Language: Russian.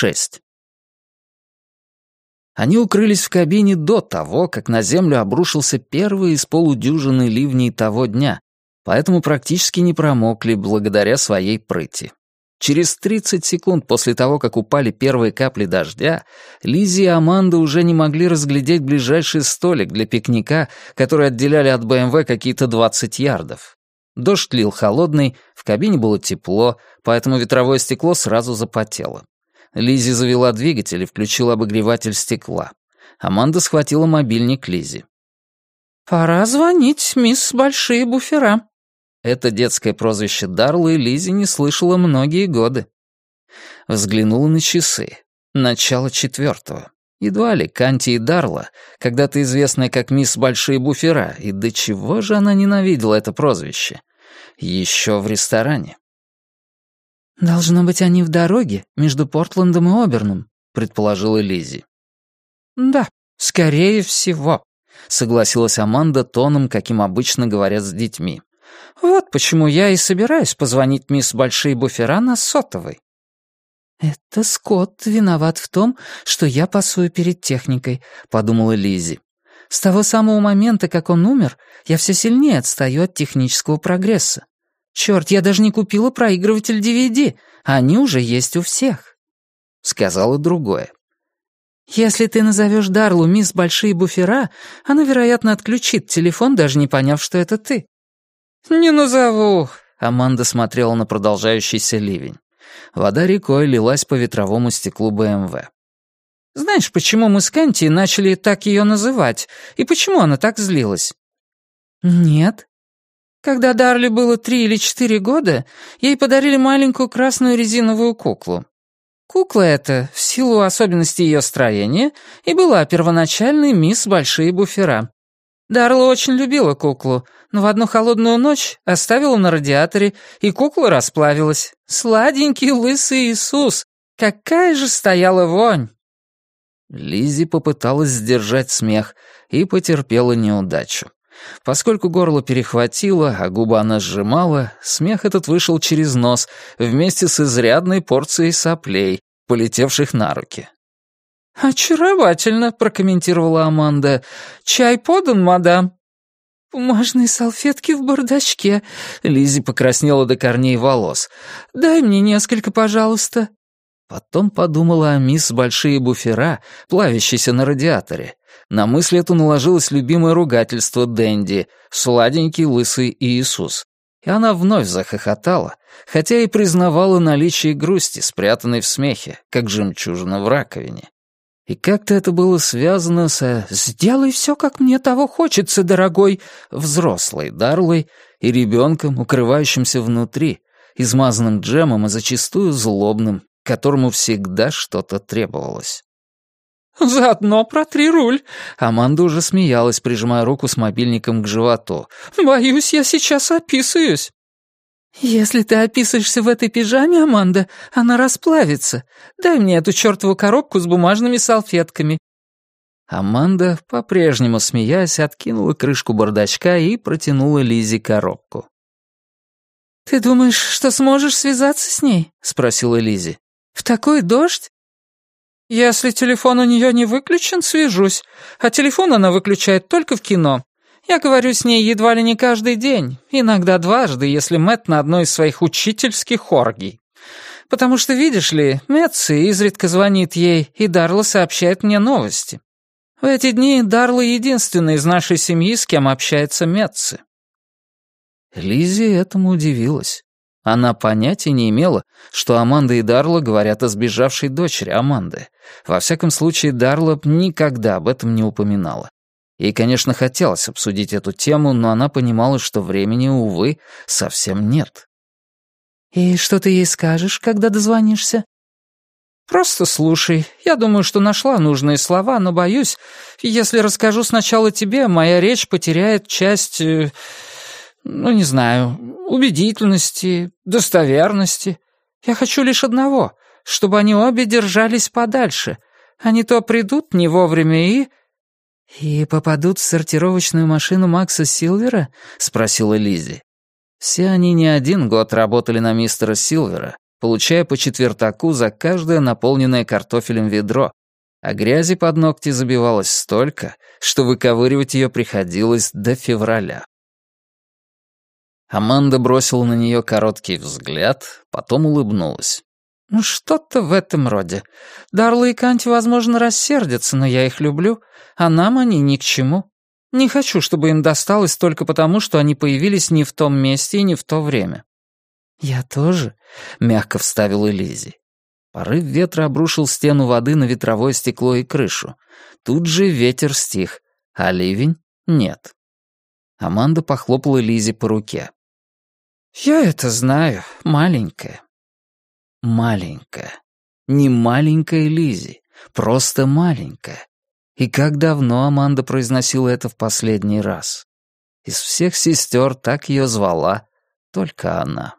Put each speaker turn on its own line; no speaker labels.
6. Они укрылись в кабине до того, как на землю обрушился первый из полудюжины ливней того дня, поэтому практически не промокли благодаря своей прыти. Через 30 секунд после того, как упали первые капли дождя, Лизи и Аманда уже не могли разглядеть ближайший столик для пикника, который отделяли от БМВ какие-то 20 ярдов. Дождь лил холодный, в кабине было тепло, поэтому ветровое стекло сразу запотело. Лизи завела двигатель и включила обогреватель стекла. Аманда схватила мобильник Лизи.
«Пора звонить, мисс Большие Буфера».
Это детское прозвище Дарлы Лизи не слышала многие годы. Взглянула на часы. Начало четвертого. Едва ли Канти и Дарла, когда-то известная как мисс Большие Буфера, и до чего же она ненавидела это прозвище. Еще в ресторане.
«Должно быть, они в дороге между Портландом и Оберном», — предположила Лизи. «Да, скорее всего», — согласилась Аманда тоном, каким обычно говорят с детьми. «Вот почему я и собираюсь позвонить мисс Большие Буфера на сотовой». «Это Скотт виноват в том, что я пасую перед техникой», — подумала Лизи. «С того самого момента, как он умер, я все сильнее отстаю от технического прогресса. Черт, я даже не купила проигрыватель DVD, они уже есть у всех.
Сказала другое.
Если ты назовешь Дарлу мисс Большие Буфера, она, вероятно, отключит телефон, даже не поняв, что это ты.
Не назову. Аманда смотрела на продолжающийся ливень. Вода рекой лилась по ветровому стеклу БМВ.
«Знаешь, почему мы с Канти начали так ее называть? И почему она так злилась?» «Нет», когда Дарли было три или четыре года, ей подарили маленькую красную резиновую куклу. Кукла эта, в силу особенностей ее строения, и была первоначальной мисс Большие Буфера. Дарла очень любила куклу, но в одну холодную ночь оставила на радиаторе, и кукла расплавилась. Сладенький лысый Иисус! Какая же стояла вонь!
Лизи попыталась сдержать смех и потерпела неудачу. Поскольку горло перехватило, а губы она сжимала, смех этот вышел через нос вместе с изрядной порцией соплей, полетевших на руки.
«Очаровательно», — прокомментировала Аманда. «Чай подан, мадам?» «Бумажные салфетки в бардачке», — Лизи покраснела до корней волос. «Дай мне несколько, пожалуйста».
Потом подумала о мисс Большие Буфера, плавящейся на радиаторе, на мысль эту наложилось любимое ругательство Дэнди «сладенький лысый Иисус». И она вновь захохотала, хотя и признавала наличие грусти, спрятанной в смехе, как жемчужина в раковине. И как-то это было связано со «сделай все, как мне того хочется, дорогой», взрослой Дарлой и ребенком, укрывающимся внутри, измазанным джемом и зачастую злобным, которому всегда что-то требовалось.
«Заодно протри руль».
Аманда уже смеялась, прижимая руку с мобильником к животу.
«Боюсь, я сейчас описываюсь». «Если ты описываешься в этой пижаме, Аманда, она расплавится. Дай мне эту чертову коробку с бумажными салфетками».
Аманда, по-прежнему смеясь, откинула крышку бардачка и протянула Лизе коробку.
«Ты думаешь, что сможешь связаться с ней?» — спросила Лизи. «В такой дождь? «Если телефон у нее не выключен, свяжусь. А телефон она выключает только в кино. Я говорю с ней едва ли не каждый день, иногда дважды, если Мэтт на одной из своих учительских оргий. Потому что, видишь ли, Мэтси изредка звонит ей, и Дарла сообщает мне новости. В эти дни Дарла единственная из нашей семьи, с кем общается Мэтси».
Лизи этому удивилась. Она понятия не имела, что Аманда и Дарла говорят о сбежавшей дочери Аманды. Во всяком случае, Дарла никогда об этом не упоминала. Ей, конечно, хотелось обсудить эту тему, но она понимала, что времени, увы, совсем нет.
«И что ты ей скажешь, когда дозвонишься?» «Просто слушай. Я думаю, что нашла нужные слова, но боюсь, если расскажу сначала тебе, моя речь потеряет часть... Э, ну, не знаю, убедительности, достоверности. Я хочу лишь одного, чтобы они обе держались подальше. Они то придут не вовремя и...»
«И попадут в сортировочную машину Макса Силвера?» — спросила Лизи. Все они не один год работали на мистера Силвера, получая по четвертаку за каждое наполненное картофелем ведро, а грязи под ногти забивалось столько, что выковыривать ее приходилось до февраля. Аманда бросила на нее короткий взгляд, потом улыбнулась.
«Ну, что-то в этом роде. Дарла и Канти, возможно, рассердятся, но я их люблю, а нам они ни к чему. Не хочу, чтобы им досталось только потому, что они появились не в том месте и не в то время». «Я тоже», — мягко вставила Лизи.
Порыв ветра обрушил стену воды на ветровое стекло и крышу. Тут же ветер стих, а ливень — нет. Аманда похлопала Лизи по руке.
«Я это знаю, маленькая».
Маленькая. Не маленькая Лизи, просто маленькая. И как давно Аманда произносила это в последний раз? Из всех сестер так ее звала только она.